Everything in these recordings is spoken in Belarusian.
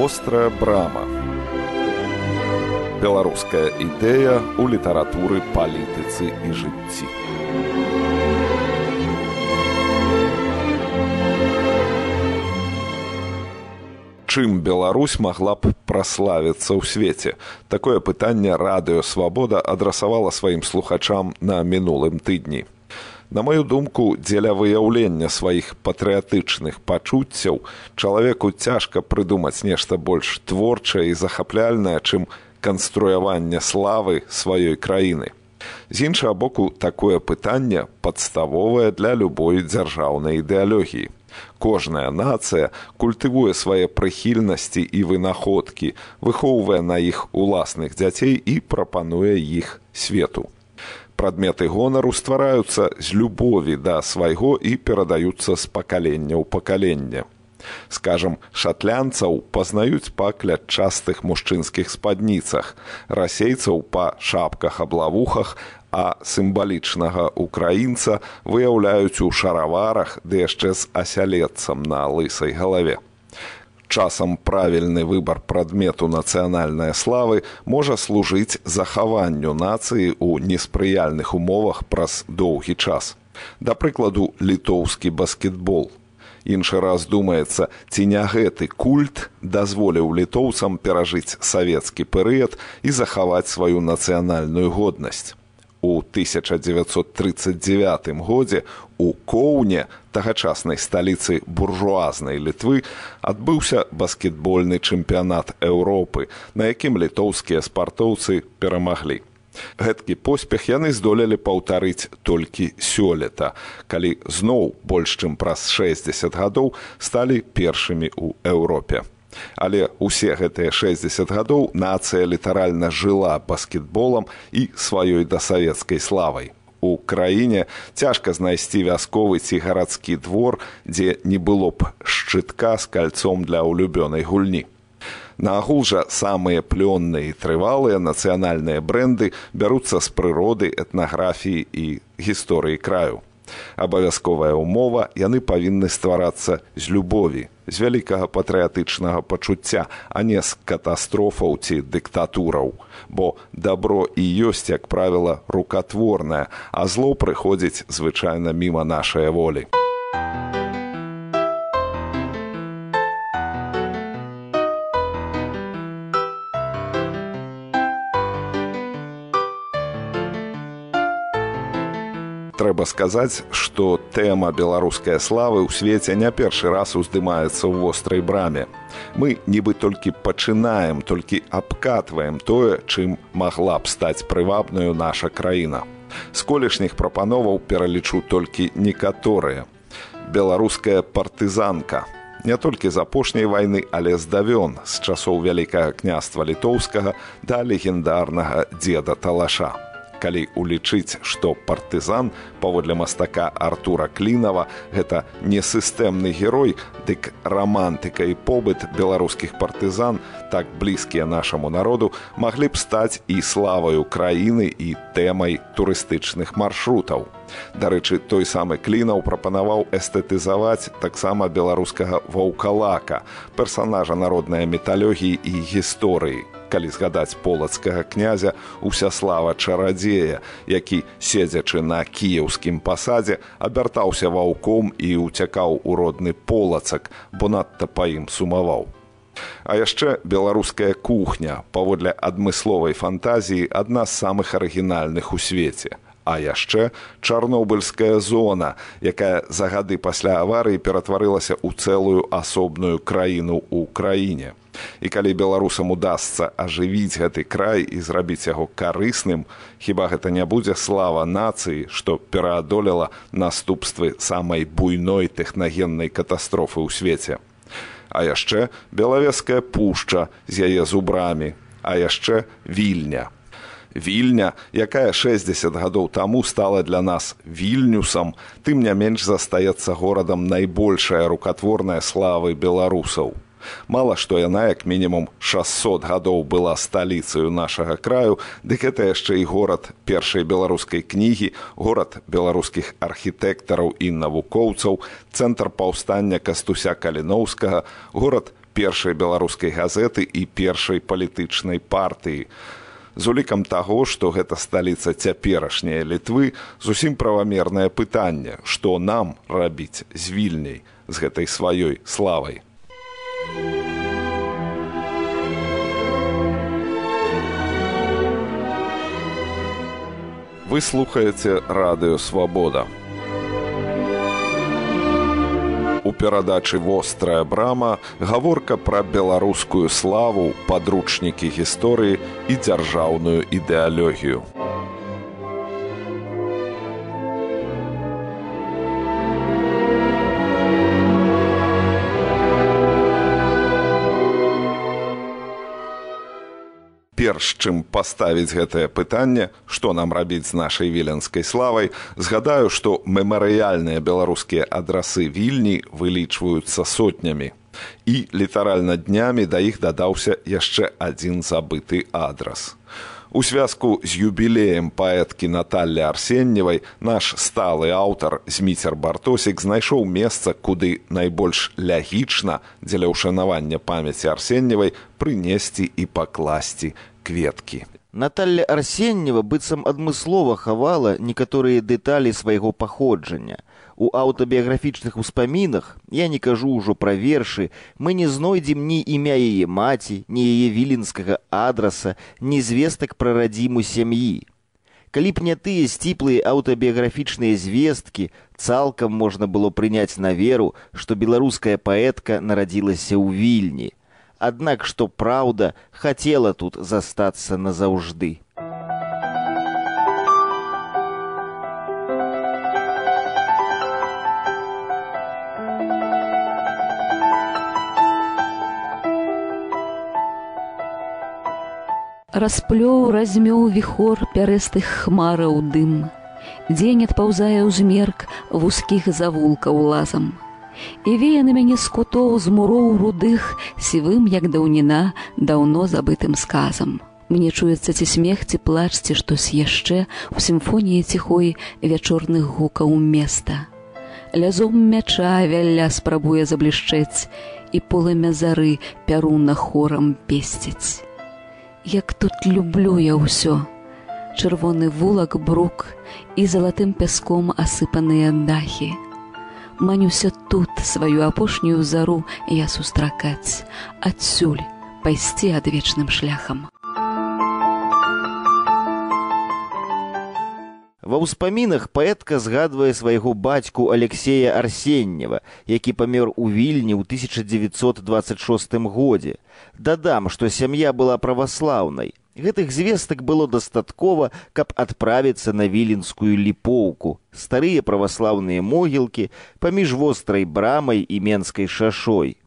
вострая брама. Беларуская ідэя ў літаратуры палітыцы і жыцці. Чым Беларусь магла б праславіцца ў свеце? Такое пытанне радыё свабода адрасавала сваім слухачам на мінулым тыдні На маю думку, дзеля выяўлення сваіх патрыятычных пачуццяў чалавеку цяжка прыдумаць нешта больш творчае і захапляльнае, чым канструяванне славы сваёй краіны. З іншага боку, такое пытанне падставовае для любой дзяржаўнай ідэалогіі. Кожная нацыя культывуе свае прыхільнасці і вынаходкі, выхоўвае на іх уласных дзяцей і прапануе іх свету прадметы гонару ствараюцца з любові да свайго і перадаюцца з пакалення ў пакаленне. Скажам, шатлянцаў пазнаюць па клятчастых мужчынскіх спадніцах, расейцаў па шапках аблавухах, а сімвалічнага украінца выяўляюць у шараварах ды яшчэ з асялецам на лысай галаве часам правільны выбар прадмету нацыянальнай славы можа служыць захаванню нацыі ў неспрыяльных умовах праз доўгі час. Да прыкладу літоўскі баскетбол. Іншы раз думаецца, ці не гэты культ дазволіў літоўцам перажыць савецкі перыяд і захаваць сваю нацыянальную годнасць. У 1939 годзе у коўне тагачаснай сталіцы буржуазнай літвы адбыўся баскетбольны чэмпіянат Еўропы, на якім літоўскія спартоўцы перамаглі. Гэткі поспех яны здолелі паўтарыць толькі сёлета, калі зноў больш чым праз 60 гадоў сталі першымі ў Еўропе. Але ўсе гэтыя 60 гадоў нацыя літаральна жыла баскетболам і сваёй дасавецкай славай. У краіне цяжка знайсці вясковы ці гарадскі двор, дзе не было б шчытка з кальцом для ўлюбёнай гульні. Наагул жа самыя плённыя і трывалыя нацыянальныя бренды бяруцца з прыроды, этнаграфіі і гісторыі краю абавязковая ўмова яны павінны стварацца з любові з вялікага патрыятычнага пачуцця а не з катастрофаў ці дыктатураў. Бо дабро і ёсць як правіла рукатворнае а зло прыходзіць звычайна міма нашай волі трэба сказаць, што тэма беларускай славы ў свеце не першы раз уздымаецца ў вострай браме. Мы нібы толькі пачынаем, толькі абкатваем тое, чым магла б стаць прывабнаю наша краіна. З колішніх прапановаў пералічу толькі некаторыя. Беларуская партызанка. Не толькі з апошняй вайны, але здавён з часоў вялікага княства літоўскага да легендарнага дзеда талаша калі улічыць што партызан паводле мастака артура клінова гэта несістэмны герой дык рамантыка і побыт беларускіх партызан так блізкія нашаму народу маглі б стаць і славаю краіны і тэмай турыстычных маршрутаў. Дарэчы той самы клінаў прапанаваў эстэтызаваць таксама беларускага ваўкалака персанажа народнай металёгіі і гісторыі калі згадаць полацкага князя усяслава чарадзея які седзячы на кіеўскім пасадзе абяртаўся ваўком і ўцякаў у родны полацак бо надта па ім сумаваў. А яшчэ беларуская кухня паводле адмысловай фантазіі адна з самых арыгінальных у свеце а яшчэ чарнобыльская зона якая за гады пасля аварыі ператварылася ў цэлую асобную краіну ў краіне. І калі беларусам удасца ажывіць гэты край і зрабіць яго карысным хіба гэта не будзе слава нацыі што пераадолела наступствы самай буйной тэхнагеннай катастрофы ў свеце? А яшчэ белавеская пушча з яе зубрамі а яшчэ вільня вільня якая 60 гадоў таму стала для нас вільнюсам. Тым не менш застаецца горадам найбольшая рукатворная славы беларусаў. Мала што яна як мінімум 600 гадоў была сталіцаю нашага краю дык гэта яшчэ і горад першай беларускай кнігі горад беларускіх архітэктараў і навукоўцаў цэнтр паўстання кастуся каліноўскага горад першай беларускай газеты і першай палітычнай партыі з улікам таго што гэта сталіца цяперашняй літвы зусім правамернае пытанне што нам рабіць з вільняй з гэтай сваёй славай. Вы слухаеце радыё свабода перадачы вострая брама гаворка пра беларускую славу, падручнікі гісторыі і дзяржаўную ідэалогію. Перш чым паставіць гэтае пытанне што нам рабіць з нашай віленскай славай згадаю што мемарыяльныя беларускія адрасы вільні вылічваюцца сотнямі. І літаральна днямі да іх дадаўся яшчэ адзін забыты адрас. У звязку з юбілеем паэткі Наталлі Арсенневай наш сталы аўтар Зміцер Бартосік знайшоў месца, куды найбольш лягічна дзеля ўшанавання памяці Арсенневай прынесці і пакласці кветкі. Наталля Арсеннева быццам адмыслова хавала некаторыя дэталі свайго паходжання. У аўтабіяграфічных успамінах я не кажу ўжо пра вершы, мы не знойдзем ні імя яе маці, ні яе віленскага адраса, ні звестак пра радзіму сям'і. Калі б не тыя сціплыя аўтабіяграфічныя звесткі, цалкам можна было прыняць на веру, што беларуская паэтка нарадзілася ў вільні аднак што праўда хацела тут застацца назаўжды. Расплёў размёў віхор пярэстых хмараў дым. Дзень адпаўзае ўзмерк вузкіх завулкаў лазам і вее на мяне з кутоў з муроў рудых сівым як даўніна даўно забытым сказам. Мне чуецца ці смех ці плач ці штось яшчэ у сімфоніі ціхой вячорных гукаў места. Лязом мяча вялля спрабуе заблішчэць і полымя зары пярунна хорам песціць. Як тут люблю я ўсё! Чырвоны вулак брук і залатым пяском асыпаныя дахі манюся тут сваю апошнюю зару я сустракаць адсюль пайсці адвечным шляхам Ва ўспамінах паэтка згадвае свайго бацьку Алексея Арсеннева, які памёр у вільні ў 1926 годзе. Дадам, што сям'я была праваслаўнай. Гэтых звестак было дастаткова, каб адправіцца на віленскую ліпоўку, старыя праваслаўныя могілкі паміж вострай брамай і менскай шашой.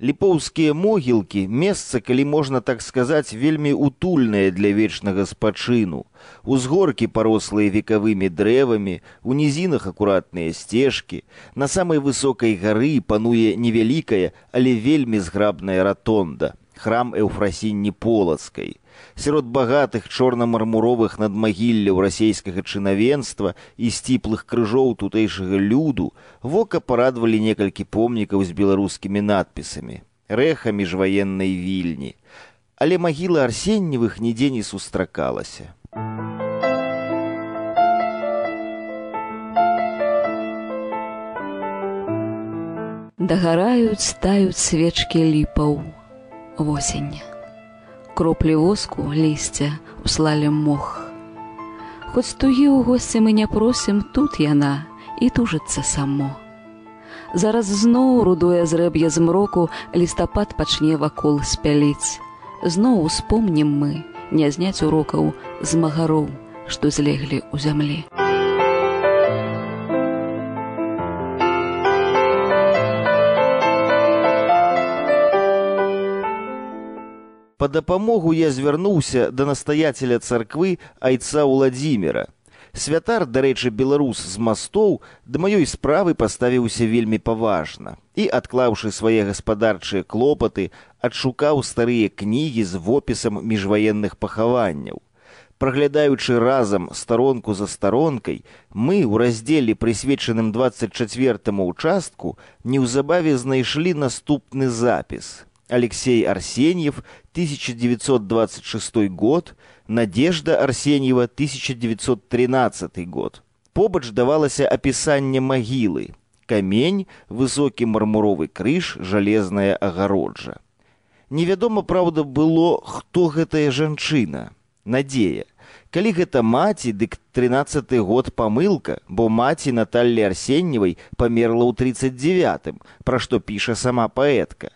Ліпоўскія могілкі месца, калі можна так сказаць, вельмі утульнае для вечнага спачыну. Узгоркі парослыя векавымі дрэвамі, у нізінах акуратныя сцежкі, на самай высокай гары пануе невялікая, але вельмі зграбная ратонда, храм эўфрасінні полацкай сярод багатых чорна-мармуровых надмагілляў расійскага чынавенства і сціплых крыжоў тутэйшага люду вока парадвалі некалькі помнікаў з беларускімі надпісамі рэха міжваеннай вільні але магіла арсенневых нідзе не сустракалася. Дагараюць таюць свечкі ліпаў восень кроплі воску лісця услалі мох. Хоць тугі ў госці мы не просім тут яна і тужыцца само. Зараз зноў рудое зрэб'е змроку лістапад пачне вакол спяліць. Зноў успомнім мы не зняць урокаў з магароў, што злеглі ў зямлі. Па дапамогу я звярнуўся да настаяцеля царквы айца ўладзіміра. Святар, дарэчы, беларус з мастоў да маёй справы паставіўся вельмі паважна і, адклаўшы свае гаспадарчыя клопаты, адшукаў старыя кнігі з вопісам міжваенных пахаванняў. Праглядаючы разам старонку за старонкай, мы ў раздзеле прысвечаным 24 участку неўзабаве знайшлі наступны запіс Алексей Арсеньев, 1926 год, Надежда Арсеньева, 1913 год. Побач давалася апісанне магілы. Камень, высокі мармуровы крыж, жалезная агароджа. Невядома, праўда, было, хто гэтая жанчына. Надзея. Калі гэта маці, дык 13 год памылка, бо маці Наталлі Арсенневай памерла ў 39, пра што піша сама паэтка.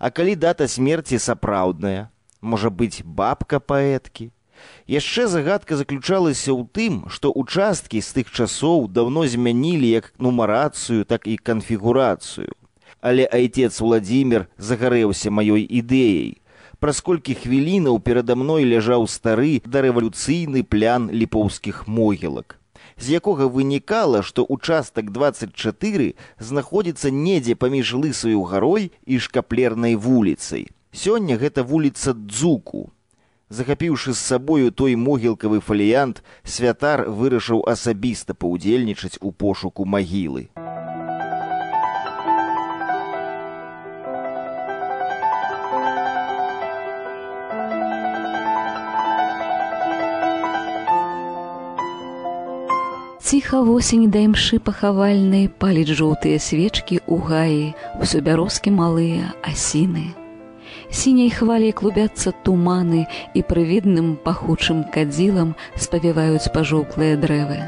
А калі дата смерці сапраўдная, можа быць бабка паэткі. Яшчэ загадка заключалася ў тым, што участкі з тых часоў даўно змянілі як нумарацыю, так і канфігурацыю. Але айцец Владзімир загарэўся маёй ідэяй. Праз колькі хвілінаў перада мной ляжаў стары дарэвалюцыйны плян ліпоўскіх могілак з якога вынікала, што участак 24 знаходзіцца недзе паміж лысаю гарой і шкаплернай вуліцай. Сёння гэта вуліца Дзуку. Захапіўшы з сабою той могілкавы фаліянт, святар вырашыў асабіста паўдзельнічаць у пошуку магілы. Ціха восень да імшы пахавальнай паліць жоўтыя свечкі ў гаі, усё бярозкі малыя асіны. Сіняй хваляй клубяцца туманы і прывідным пахучым кадзілам спавіваюць пажоўклыя дрэвы.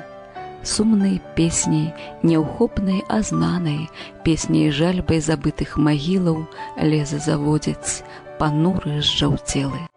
Сумнай песняй, няўхопнай азнанай, песняй жальбай забытых магілаў леза заводзяць, пануры зжаўцелы.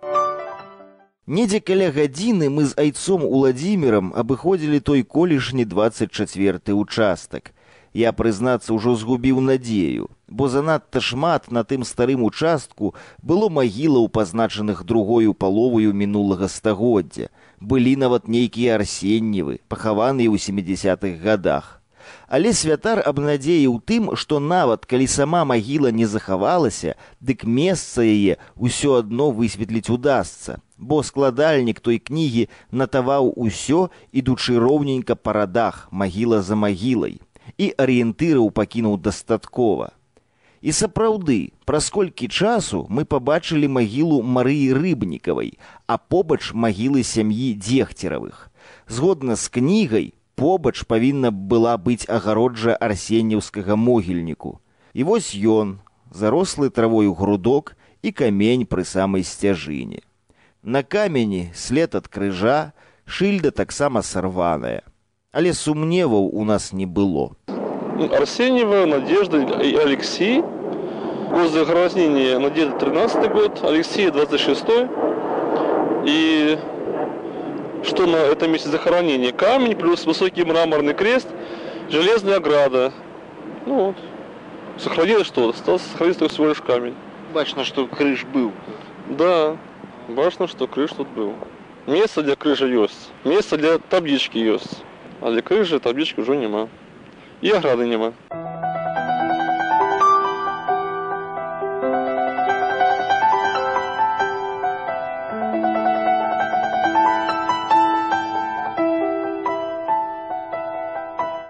Недзе каля гадзіны мы з айцом уладзімірам абыходзілі той колішні 24 участак. Я, прызнацца, ужо згубіў надзею, бо занадта шмат на тым старым участку было магілаў, пазначаных другою паловаю мінулага стагоддзя. Былі нават нейкія арсенневы, пахаваныя ў 70-х годах. Але святар абнадзеяў тым, што нават калі сама магіла не захавалася, дык месца яе ўсё адно высветліць удасца бо складальнік той кнігі натаваў усё, ідучы роўненька па радах магіла за магілай і арыентыраў пакінуў дастаткова. І сапраўды, праз колькі часу мы пабачылі магілу Марыі рыбнікавай, а побач магілы сям'і дзегцеравых. Згодна з кнігай, побач павінна была быць агароджа арсенняўскага могільніку. І вось ён, зарослы травою грудок і камень пры самай сцяжыне. На камені след ад крыжа, шыльда таксама сарваная. Але сумневаў у нас не было. Арсеньева, Надежда и Алексей. Год захоронения Надежда 13 год, Алексей 26 И что на этом месте захоронения? Камень плюс высокий мраморный крест, железная ограда. Ну вот. Сохранилось что? Осталось сохраниться только всего лишь камень. Бачно, что крыш был. Да. Важно, что крыш тут был. Место для крыжа есть. Место для таблички есть. А для крыжи таблички уже нема. И ограды нема.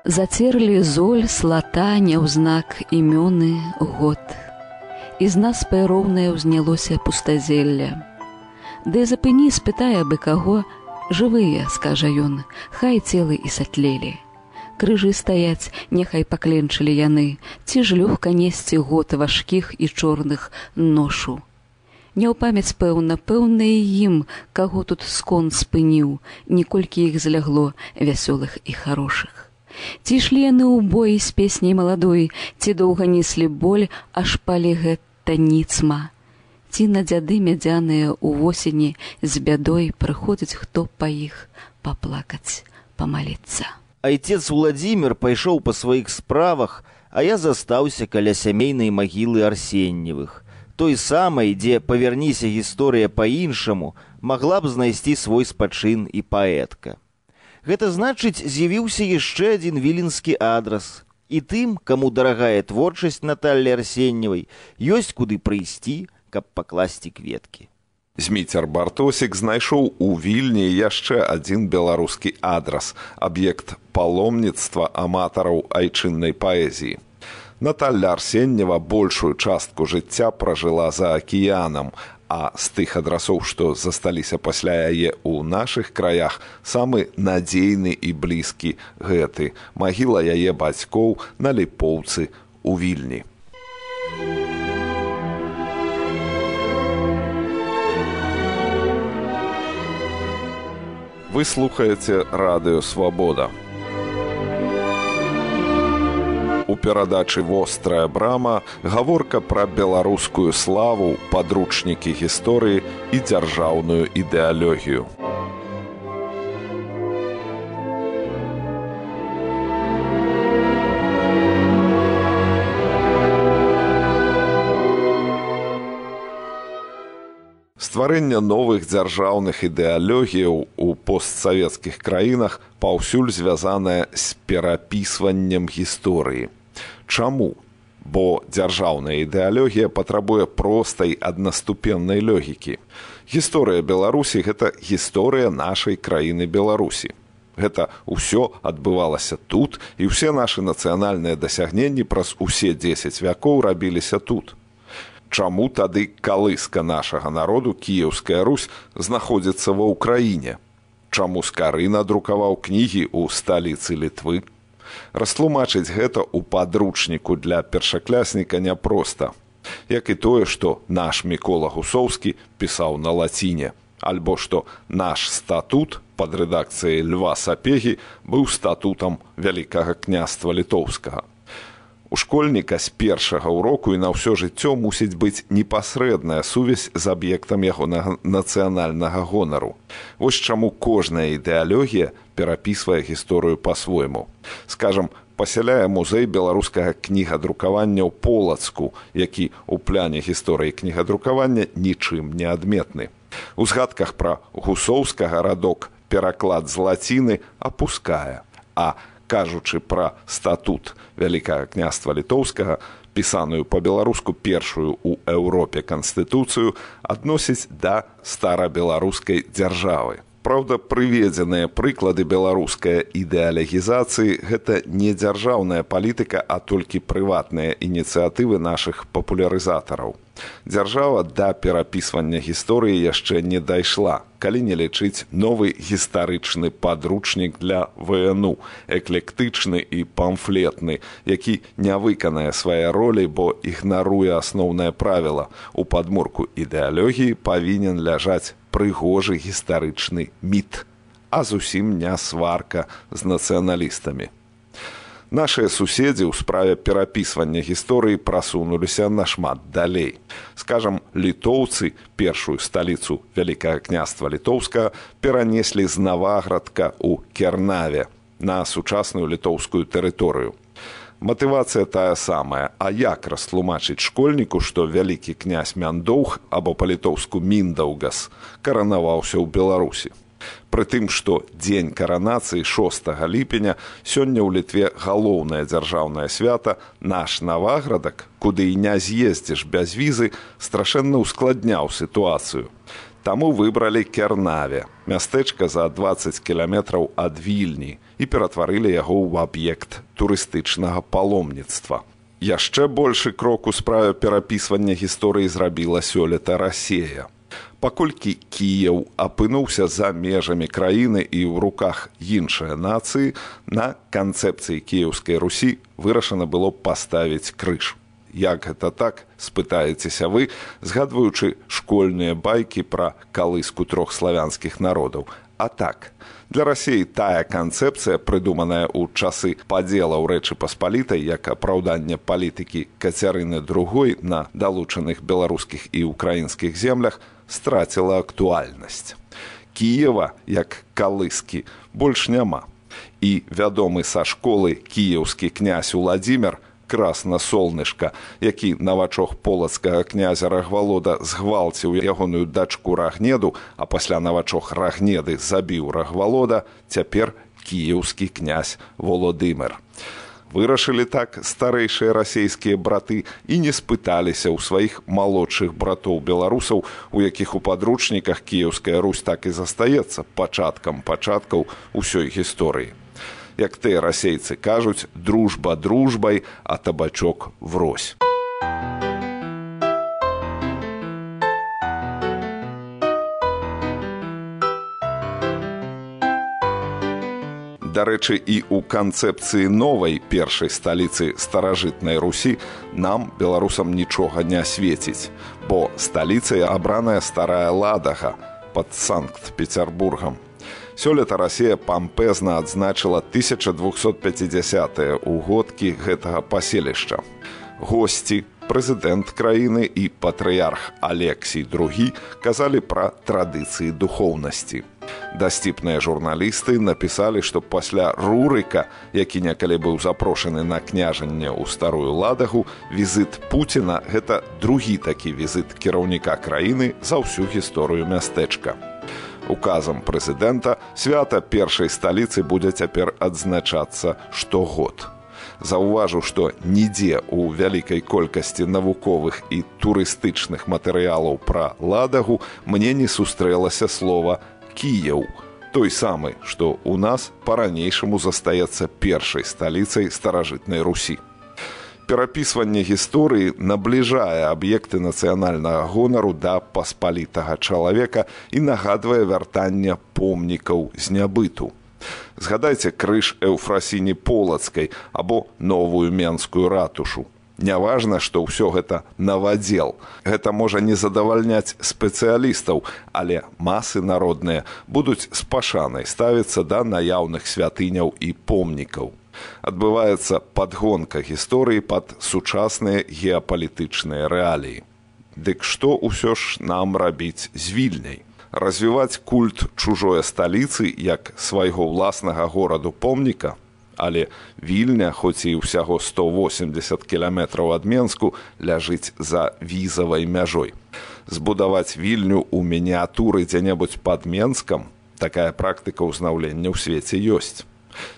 Зацерлі золь слата няўзнак імёны год. І з нас пэроўнае ўзнялося пустазелля. Ды запыні спытае бы каго, жывыя, скажа ён, хай целы і сатлелі. Крыжы стаяць, няхай пакленчылі яны, ці ж лёгка несці год важкіх і чорных ношу. Не ў памяць пэўна, пэўна і ім, каго тут скон спыніў, ніколькі іх злягло вясёлых і хорошых. Ці ішлі яны ў бой з песняй маладой, ці доўга неслі боль, аж палі гэта ніцма. Ці на дзяды мядзяныя ў восені з бядой прыходзіць хто па іх паплакаць памаліцца. Айцец владимир пайшоў па сваіх справах а я застаўся каля сямейнай магілы арсенневых. Той самай дзе павярніся гісторыя па-іншаму магла б знайсці свой спачын і паэтка гэта значыць з'явіўся яшчэ адзін віленскі адрас і тым каму дарагая творчасць наталлі арсенневай ёсць куды прыйсці каб пакласці кветкі. Зміцер бартосік знайшоў у вільні яшчэ адзін беларускі адрас аб'ект паломніцтва аматараў айчыннай паэзіі. Наталля Арсеннева большую частку жыцця пражыла за акіянам, а з тых адрасоў, што засталіся пасля яе ў нашых краях, самы надзейны і блізкі гэты магіла яе бацькоў на ліпоўцы у вільні. Вы слухаеце радыё свабода. Перадачы вострая брама гаворка пра беларускую славу, падручнікі гісторыі і дзяржаўную ідэалогію. стварэння новых дзяржаўных ідэалогіяў у постсавецкіх краінах паўсюль звязанае з перапісваннем гісторыі. Чаму? Бо дзяржаўная ідэалогія патрабуе простай аднаступеннай лёгікі. Гісторыя Беларусі гэта гісторыя нашай краіны Беларусі. Гэта ўсё адбывалася тут і ўсе нашы нацыянальныя дасягненні праз усе 10 вякоў рабіліся тут чаму тады калыска нашага народу кіеўская русь знаходзіцца ва ўкраіне чаму скары надрукаваў кнігі ў сталіцы літвы растлумачыць гэта ў падручніку для першаклясніка няпроста як і тое што наш мікола гусоўскі пісаў на лаціне альбо што наш статут пад рэдакцыяй льва сапегі быў статутам вялікага княства літоўскага У школьніка з першага ўроку і на ўсё жыццё мусіць быць непасрэдная сувязь з аб'ектам ягонага нацыянальнага гонару. Вось чаму кожная ідэалогія перапісвае гісторыю па-свойму. Скажам, пасяляе музей беларускага кнігадрукавання ў полацку, які ў пляне гісторыі кнігадрукавання нічым не адметны. У згадках пра гусоўскага радок пераклад з лаціны апускае, а кажучы пра статут вялікага княства літоўскага пісаную па-беларуску першую ў еўропе канстытуцыю адносіць да старабеларускай дзяржавы Праўда, прыведзеныя прыклады беларускай ідэалегізацыі гэта не дзяржаўная палітыка, а толькі прыватныя ініцыятывы нашых папулярызатараў. Дзяржава да перапісвання гісторыі яшчэ не дайшла, калі не лічыць новы гістарычны падручнік для ВНУ, эклектычны і памфлетны, які не выканае свае ролі, бо ігнаруе асноўнае правіла. У падмурку ідэалогіі павінен ляжаць прыгожы гістарычны міт, а зусім не сварка з нацыяналістамі. Нашыя суседзі ў справе перапісвання гісторыі прасунуліся нашмат далей. Скажам, літоўцы першую сталіцу вялікага княства літоўска перанеслі з наваградка ў кернаве на сучасную літоўскую тэрыторыю матывацыя тая самая а як растлумачыць школьніку што вялікі князь мяндоўг або па-літоўску міндаўгас каранаваўся ў беларусі прытым што дзень каранацыі 6 ліпеня сёння ў літве галоўнае дзяржаўнае свята наш наваградак куды і не з'ездзіш без візы страшэнна ўскладняў сітуацыю Таму выбралі кернаве мястэчка за 20 кіляметраў ад вільні і ператварылі яго ў аб'ект турыстычнага паломніцтва. Яшчэ большы крок у справе перапісвання гісторыі зрабіла сёлета рассея. Паколькі кіяў апынуўся за межамі краіны і ў руках іншай нацыі, на канцэпцыі кіеўскай русі вырашана было паставіць крыж. Як гэта так спытаецеся вы згадваючы школьныя байкі пра калыску трох славянскіх народаў. А так для рассеі тая канцэпцыя прыдуманая ў часы падзела ў рэчы паспалітай як апраўданне палітыкі кацярыны другой на далучаных беларускіх і украінскіх землях страціла актуальнасць кіева як калыскі больш няма. І вядомы са школы кіеўскі князь уладзімир красна солнышка які навачох полацкага князя рагвалода згвалціў ягоную дачку рагнеду а пасля навачох рагнеды забіў рагвалода цяпер кіеўскі князь володымир вырашылі так старэйшыя расійскія браты і не спыталіся ў сваіх малодшых братоў беларусаў у якіх у падручніках кіеўская русь так і застаецца пачаткам пачаткаў усёй гісторыі. Як тыя расейцы кажуць дружба дружбай а табачок врозь дарэчы і ў канцэпцыі новай першай сталіцы старажытнай русі нам беларусам нічога не свеціць бо сталіцай абраная старая ладага под санкт-петербургам сёлета расія пампезна адзначыла 1250 угодкі гэтага паселішча. Госці прэзідэнт краіны і патрыярх алексій другі казалі пра традыцыі духоўнасці дасціпныя журналісты напісалі што пасля рурыка які некалі быў запрошаны на княжанне ў старую ладагу візіт пуціна гэта другі такі візіт кіраўніка краіны за ўсю гісторыю мястэчка. Указам прэзідэнта свята першай сталіцы будзе цяпер адзначацца штогод. Заўважыў што нідзе ў вялікай колькасці навуковых і турыстычных матэрыялаў пра ладагу мне не сустрэлася слова кіяў той самы што ў нас па-ранейшаму застаецца першай сталіцай старажытнай русі перапісванне гісторыі набліжае аб'екты нацыянальнага гонару да паспалітага чалавека і нагадвае вяртанне помнікаў з нябыту. Згадайце крыж эўфрасіні полацкай або новую менскую ратушу Няважна, што ўсё гэта навадзел. Гэта можа не задавальняць спецыялістаў, але масы народныя будуць з пашанай ставіцца да наяўных святыняў і помнікаў. Адбываецца падгонка гісторыі пад сучасныя геапалітычныя рэаліі. Дык што ўсё ж нам рабіць з вільняй? Развіваць культ чужой сталіцы як свайго ўласнага гораду помніка але вільня хоць і ўсяго 180 кіламетраў ад менску ляжыць за візавай мяжой. Збудаваць вільню ў мініатуры дзе-небудзь пад менскам такая практыка ўзнаўлення ў свеце ёсць.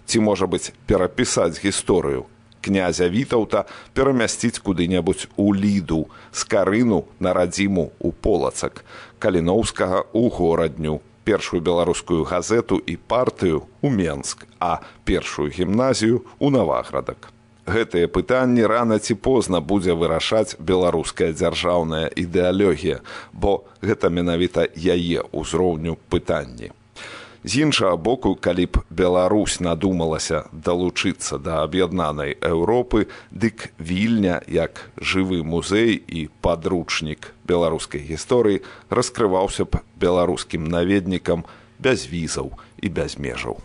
Ці можа быць перапісаць гісторыю князя вітаўта перамясціць куды-небудзь у ліду з карыну на радзіму у полацак каліноўскага ў горадню першую беларускую газету і партыю ў Менск, а першую гімназію ў наваградак. Гэтыя пытанні рана ці позна будзе вырашаць беларуская дзяржаўная ідэалогія, бо гэта менавіта яе ўзроўню пытанні. З іншага боку, калі б Беларусь надумалася далучыцца да аб'яднанай Еўропы, дык вільня як жывы музей і падручнік беларускай гісторыі раскрываўся б беларускім наведнікам без візаў і без межаў.